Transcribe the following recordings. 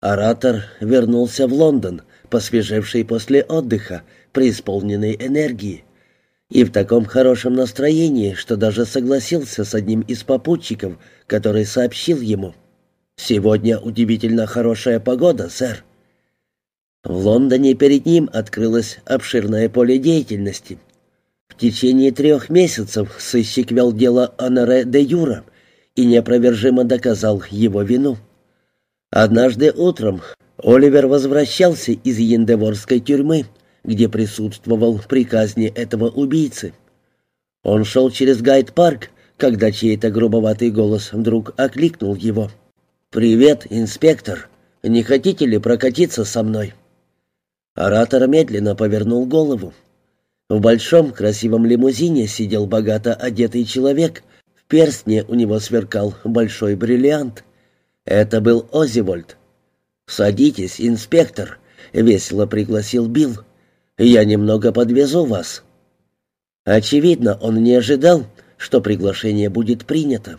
Оратор вернулся в Лондон, посвежевший после отдыха, преисполненной энергии, и в таком хорошем настроении, что даже согласился с одним из попутчиков, который сообщил ему. «Сегодня удивительно хорошая погода, сэр». В Лондоне перед ним открылось обширное поле деятельности. В течение трех месяцев сыщик вел дело Анаре де Юра и неопровержимо доказал его вину. Однажды утром Оливер возвращался из Яндеворской тюрьмы, где присутствовал при казни этого убийцы. Он шел через Гайд-парк, когда чей-то грубоватый голос вдруг окликнул его. «Привет, инспектор. Не хотите ли прокатиться со мной?» Оратор медленно повернул голову. В большом красивом лимузине сидел богато одетый человек. В перстне у него сверкал большой бриллиант. Это был Озивольд. «Садитесь, инспектор», — весело пригласил Билл. «Я немного подвезу вас». Очевидно, он не ожидал, что приглашение будет принято.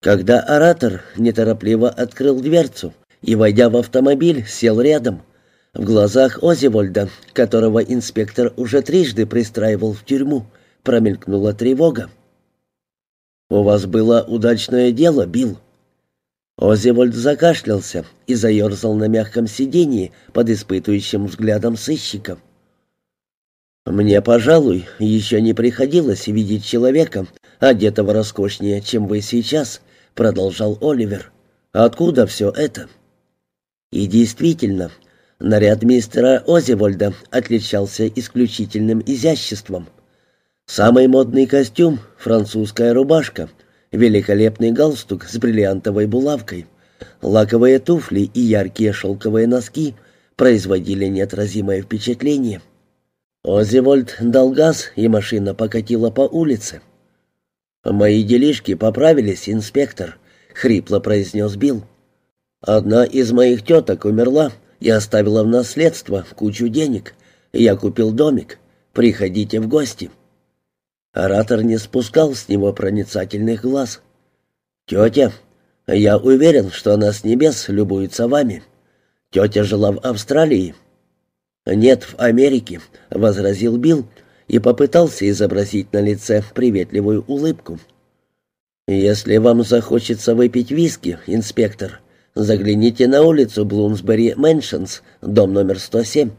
Когда оратор неторопливо открыл дверцу и, войдя в автомобиль, сел рядом, в глазах Озивольда, которого инспектор уже трижды пристраивал в тюрьму, промелькнула тревога. «У вас было удачное дело, Билл», Озевольд закашлялся и заерзал на мягком сиденье под испытывающим взглядом сыщика. «Мне, пожалуй, еще не приходилось видеть человека, одетого роскошнее, чем вы сейчас», — продолжал Оливер. «Откуда все это?» И действительно, наряд мистера Озевольда отличался исключительным изяществом. Самый модный костюм — французская рубашка — великолепный галстук с бриллиантовой булавкой, лаковые туфли и яркие шелковые носки производили неотразимое впечатление. Озивольд дал газ, и машина покатила по улице. «Мои делишки поправились, инспектор», — хрипло произнес Билл. «Одна из моих теток умерла и оставила в наследство кучу денег. Я купил домик. Приходите в гости». Оратор не спускал с него проницательных глаз. «Тетя, я уверен, что она с небес любуется вами. Тетя жила в Австралии». «Нет, в Америке», — возразил Билл и попытался изобразить на лице приветливую улыбку. «Если вам захочется выпить виски, инспектор, загляните на улицу Блумсбери Мэншенс, дом номер 107».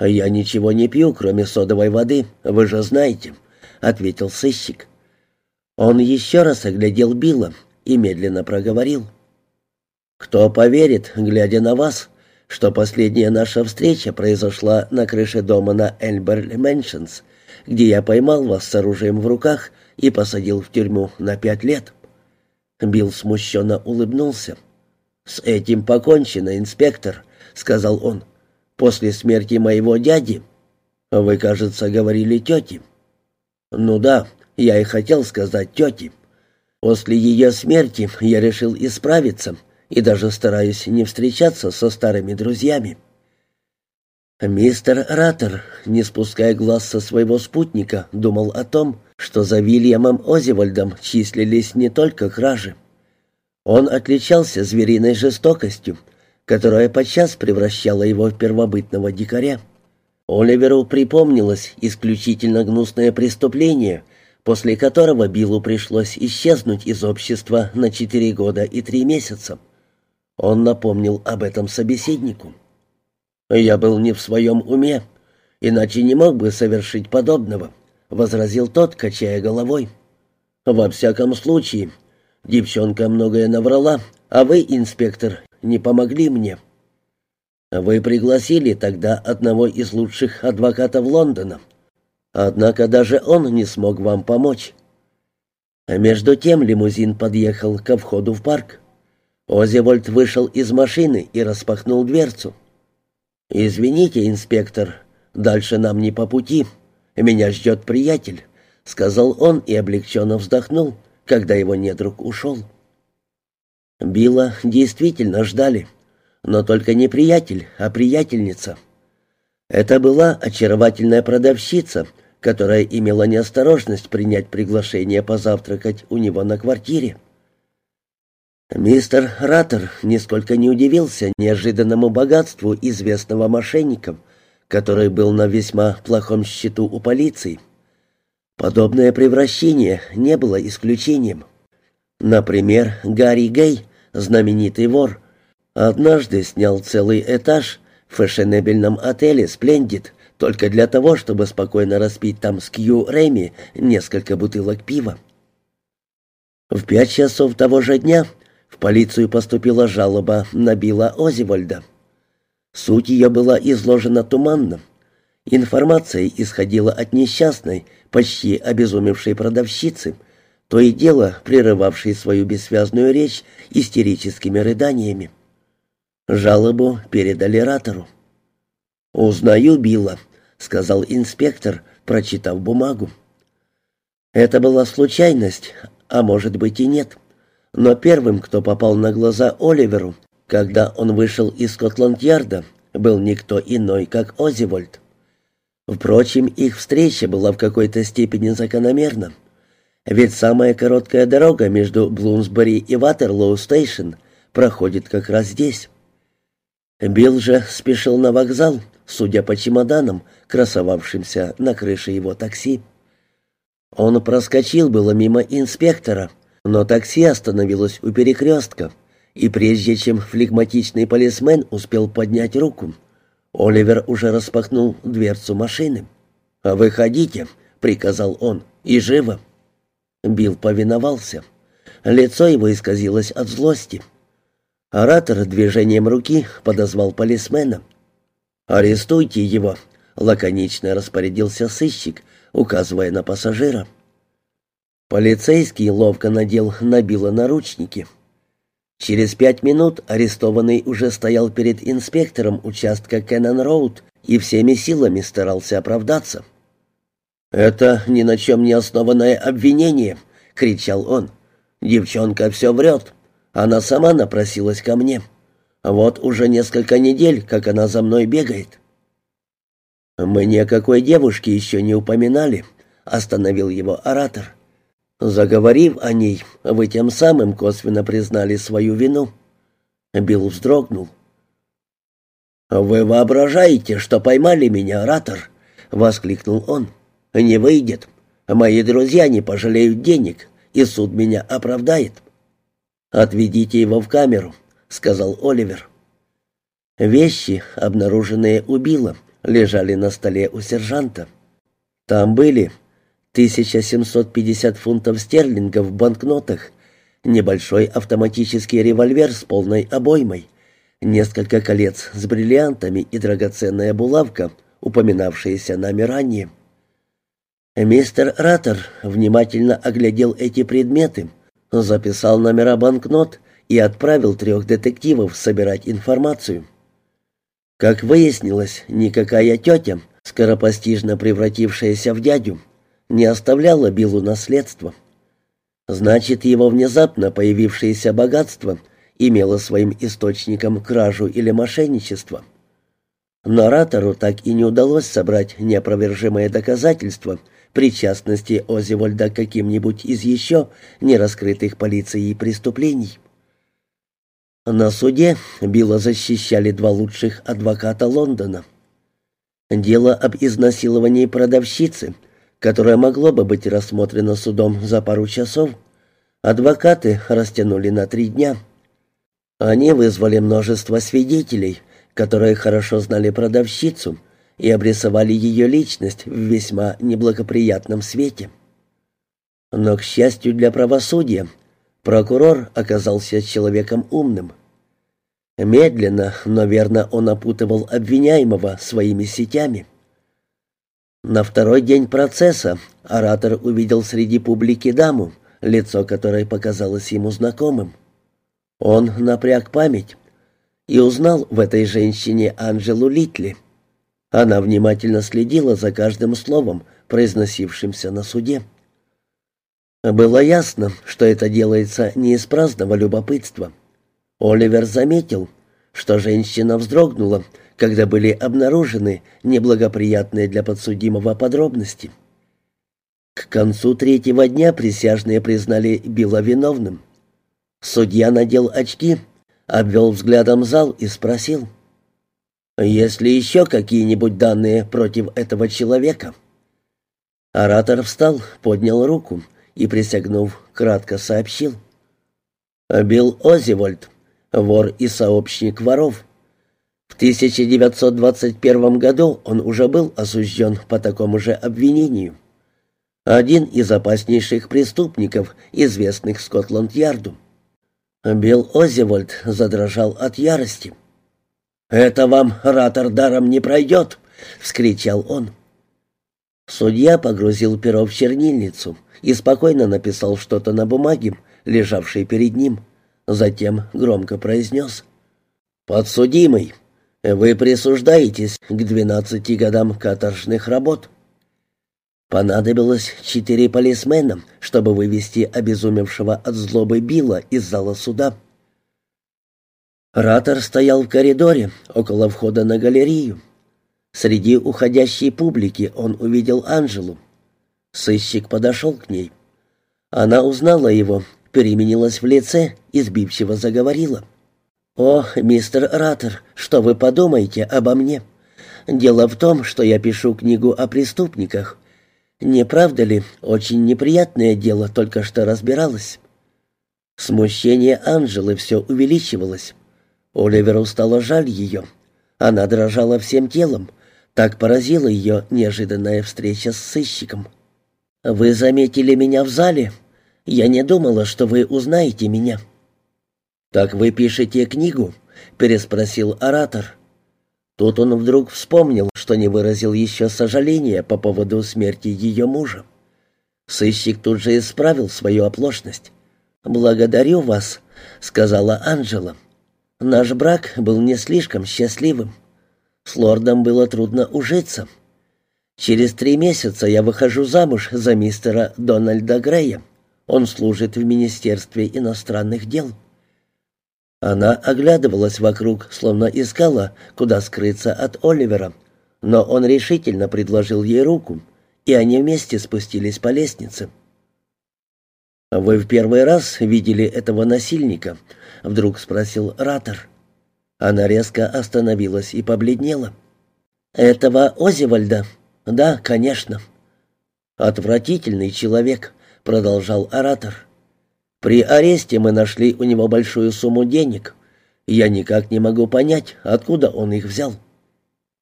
«Я ничего не пью, кроме содовой воды, вы же знаете», — ответил сыщик. Он еще раз оглядел Билла и медленно проговорил. «Кто поверит, глядя на вас, что последняя наша встреча произошла на крыше дома на Эльберли Мэншенс, где я поймал вас с оружием в руках и посадил в тюрьму на пять лет?» Билл смущенно улыбнулся. «С этим покончено, инспектор», — сказал он. После смерти моего дяди вы, кажется, говорили тете. Ну да, я и хотел сказать тете. После ее смерти я решил исправиться и даже стараюсь не встречаться со старыми друзьями. Мистер Раттер, не спуская глаз со своего спутника, думал о том, что за Вильямом Озивальдом числились не только кражи. Он отличался звериной жестокостью, которая подчас превращала его в первобытного дикаря. Оливеру припомнилось исключительно гнусное преступление, после которого Биллу пришлось исчезнуть из общества на четыре года и три месяца. Он напомнил об этом собеседнику. «Я был не в своем уме, иначе не мог бы совершить подобного», — возразил тот, качая головой. «Во всяком случае, девчонка многое наврала, а вы, инспектор, не помогли мне. Вы пригласили тогда одного из лучших адвокатов Лондона. Однако даже он не смог вам помочь. А между тем лимузин подъехал ко входу в парк. Озевольд вышел из машины и распахнул дверцу. «Извините, инспектор, дальше нам не по пути. Меня ждет приятель», — сказал он и облегченно вздохнул, когда его недруг ушел. Билла действительно ждали, но только не приятель, а приятельница. Это была очаровательная продавщица, которая имела неосторожность принять приглашение позавтракать у него на квартире. Мистер Раттер нисколько не удивился неожиданному богатству известного мошенника, который был на весьма плохом счету у полиции. Подобное превращение не было исключением. Например, Гарри Гей, знаменитый вор, однажды снял целый этаж в фешенебельном отеле «Сплендид» только для того, чтобы спокойно распить там с Кью Рэми несколько бутылок пива. В пять часов того же дня в полицию поступила жалоба на Билла Озивольда. Суть ее была изложена туманно. Информация исходила от несчастной, почти обезумевшей продавщицы, то и дело прерывавшей свою бессвязную речь истерическими рыданиями. Жалобу передали ратору. «Узнаю Билла», — сказал инспектор, прочитав бумагу. Это была случайность, а может быть и нет. Но первым, кто попал на глаза Оливеру, когда он вышел из Скотланд-Ярда, был никто иной, как Озивольд. Впрочем, их встреча была в какой-то степени закономерна. Ведь самая короткая дорога между Блумсбери и Ватерлоу-стейшн проходит как раз здесь. Билл же спешил на вокзал, судя по чемоданам, красовавшимся на крыше его такси. Он проскочил было мимо инспектора, но такси остановилось у перекрестка, и прежде чем флегматичный полисмен успел поднять руку, Оливер уже распахнул дверцу машины. «Выходите», — приказал он, — «и живо». Билл повиновался. Лицо его исказилось от злости. Оратор движением руки подозвал полисмена. «Арестуйте его», — лаконично распорядился сыщик, указывая на пассажира. Полицейский ловко надел на Билла наручники. Через пять минут арестованный уже стоял перед инспектором участка Кеннон-Роуд и всеми силами старался оправдаться. «Это ни на чем не основанное обвинение», — кричал он. «Девчонка все врет. Она сама напросилась ко мне. Вот уже несколько недель, как она за мной бегает». «Мы ни о какой девушке еще не упоминали», — остановил его оратор. «Заговорив о ней, вы тем самым косвенно признали свою вину». Билл вздрогнул. «Вы воображаете, что поймали меня, оратор?» — воскликнул он. «Не выйдет. Мои друзья не пожалеют денег, и суд меня оправдает». «Отведите его в камеру», — сказал Оливер. Вещи, обнаруженные у Билла, лежали на столе у сержанта. Там были 1750 фунтов стерлингов в банкнотах, небольшой автоматический револьвер с полной обоймой, несколько колец с бриллиантами и драгоценная булавка, упоминавшаяся нами ранее. Мистер Раттер внимательно оглядел эти предметы — записал номера банкнот и отправил трех детективов собирать информацию. Как выяснилось, никакая тетя, скоропостижно превратившаяся в дядю, не оставляла Биллу наследство. Значит, его внезапно появившееся богатство имело своим источником кражу или мошенничество. Но Ратору так и не удалось собрать неопровержимое доказательство – причастности Озивольда к каким-нибудь из еще не раскрытых полицией преступлений. На суде Билла защищали два лучших адвоката Лондона. Дело об изнасиловании продавщицы, которое могло бы быть рассмотрено судом за пару часов, адвокаты растянули на три дня. Они вызвали множество свидетелей, которые хорошо знали продавщицу, и обрисовали ее личность в весьма неблагоприятном свете. Но, к счастью для правосудия, прокурор оказался человеком умным. Медленно, но верно он опутывал обвиняемого своими сетями. На второй день процесса оратор увидел среди публики даму, лицо которой показалось ему знакомым. Он напряг память и узнал в этой женщине Анжелу Литли — она внимательно следила за каждым словом, произносившимся на суде. Было ясно, что это делается не из праздного любопытства. Оливер заметил, что женщина вздрогнула, когда были обнаружены неблагоприятные для подсудимого подробности. К концу третьего дня присяжные признали Билла виновным. Судья надел очки, обвел взглядом зал и спросил. «Есть ли еще какие-нибудь данные против этого человека?» Оратор встал, поднял руку и, присягнув, кратко сообщил. «Билл Озивольд, вор и сообщник воров. В 1921 году он уже был осужден по такому же обвинению. Один из опаснейших преступников, известных Скотланд-Ярду. Билл Озивольд задрожал от ярости. «Это вам, ратор, даром не пройдет!» — вскричал он. Судья погрузил перо в чернильницу и спокойно написал что-то на бумаге, лежавшей перед ним. Затем громко произнес. «Подсудимый, вы присуждаетесь к двенадцати годам каторжных работ». Понадобилось четыре полисмена, чтобы вывести обезумевшего от злобы Билла из зала суда. Ратор стоял в коридоре, около входа на галерею. Среди уходящей публики он увидел Анжелу. Сыщик подошел к ней. Она узнала его, переменилась в лице и сбивчиво заговорила. «О, мистер Ратор, что вы подумаете обо мне? Дело в том, что я пишу книгу о преступниках, не правда ли, очень неприятное дело только что разбиралось? Смущение Анжелы все увеличивалось. Оливеру стало жаль ее. Она дрожала всем телом. Так поразила ее неожиданная встреча с сыщиком. «Вы заметили меня в зале? Я не думала, что вы узнаете меня». «Так вы пишете книгу?» — переспросил оратор. Тут он вдруг вспомнил, что не выразил еще сожаления по поводу смерти ее мужа. Сыщик тут же исправил свою оплошность. «Благодарю вас», — сказала Анжела. «Наш брак был не слишком счастливым. С лордом было трудно ужиться. Через три месяца я выхожу замуж за мистера Дональда Грея. Он служит в Министерстве иностранных дел». Она оглядывалась вокруг, словно искала, куда скрыться от Оливера, но он решительно предложил ей руку, и они вместе спустились по лестнице. «Вы в первый раз видели этого насильника?» — вдруг спросил Ратор. Она резко остановилась и побледнела. «Этого Озивальда? Да, конечно». «Отвратительный человек», — продолжал оратор. При аресте мы нашли у него большую сумму денег. Я никак не могу понять, откуда он их взял».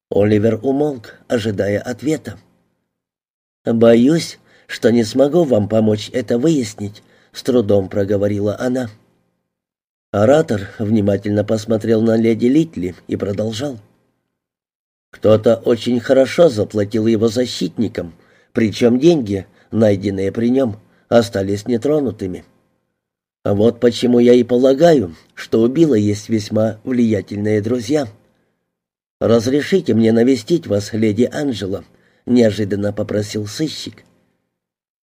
Оливер умолк, ожидая ответа. «Боюсь, что не смогу вам помочь это выяснить», — с трудом проговорила она. Оратор внимательно посмотрел на леди Литли и продолжал. «Кто-то очень хорошо заплатил его защитникам, причем деньги, найденные при нем, остались нетронутыми. А вот почему я и полагаю, что у Билла есть весьма влиятельные друзья. «Разрешите мне навестить вас, леди Анжела», — неожиданно попросил сыщик.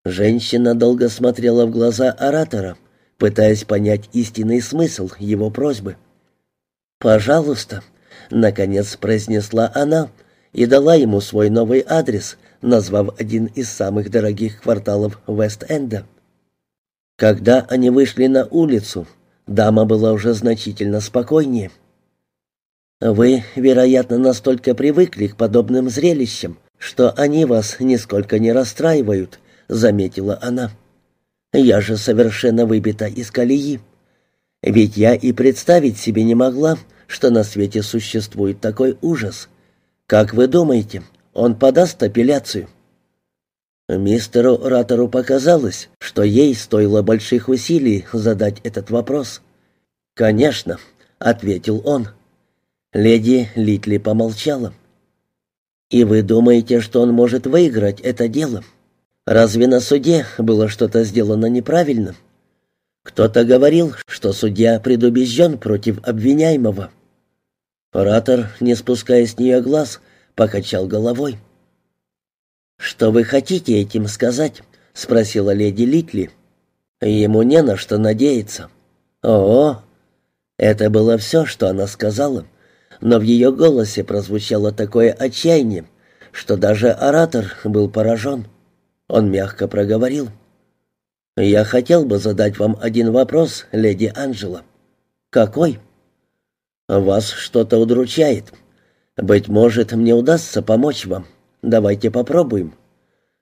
Женщина долго смотрела в глаза оратора, пытаясь понять истинный смысл его просьбы. «Пожалуйста», — наконец произнесла она и дала ему свой новый адрес, назвав один из самых дорогих кварталов Вест-Энда. Когда они вышли на улицу, дама была уже значительно спокойнее. «Вы, вероятно, настолько привыкли к подобным зрелищам, что они вас нисколько не расстраивают», — заметила она. «Я же совершенно выбита из колеи. Ведь я и представить себе не могла, что на свете существует такой ужас. Как вы думаете, он подаст апелляцию?» Мистеру Ратору показалось, что ей стоило больших усилий задать этот вопрос. «Конечно», — ответил он. Леди Литли помолчала. «И вы думаете, что он может выиграть это дело? Разве на суде было что-то сделано неправильно? Кто-то говорил, что судья предубежден против обвиняемого». Ратор, не спуская с нее глаз, покачал головой. «Что вы хотите этим сказать?» — спросила леди Литли. «Ему не на что надеяться». «О!» Это было все, что она сказала, но в ее голосе прозвучало такое отчаяние, что даже оратор был поражен. Он мягко проговорил. «Я хотел бы задать вам один вопрос, леди Анжела». «Какой?» «Вас что-то удручает. Быть может, мне удастся помочь вам. Давайте попробуем.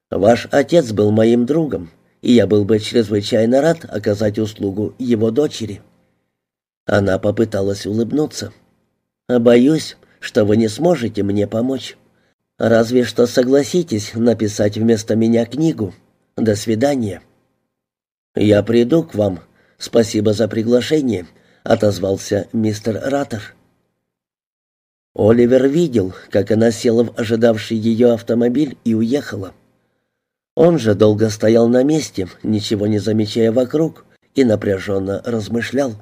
Ваш отец был моим другом, и я был бы чрезвычайно рад оказать услугу его дочери». Она попыталась улыбнуться. «Боюсь, что вы не сможете мне помочь. Разве что согласитесь написать вместо меня книгу. До свидания». «Я приду к вам. Спасибо за приглашение», — отозвался мистер Раттер. Оливер видел, как она села в ожидавший ее автомобиль и уехала. Он же долго стоял на месте, ничего не замечая вокруг, и напряженно размышлял.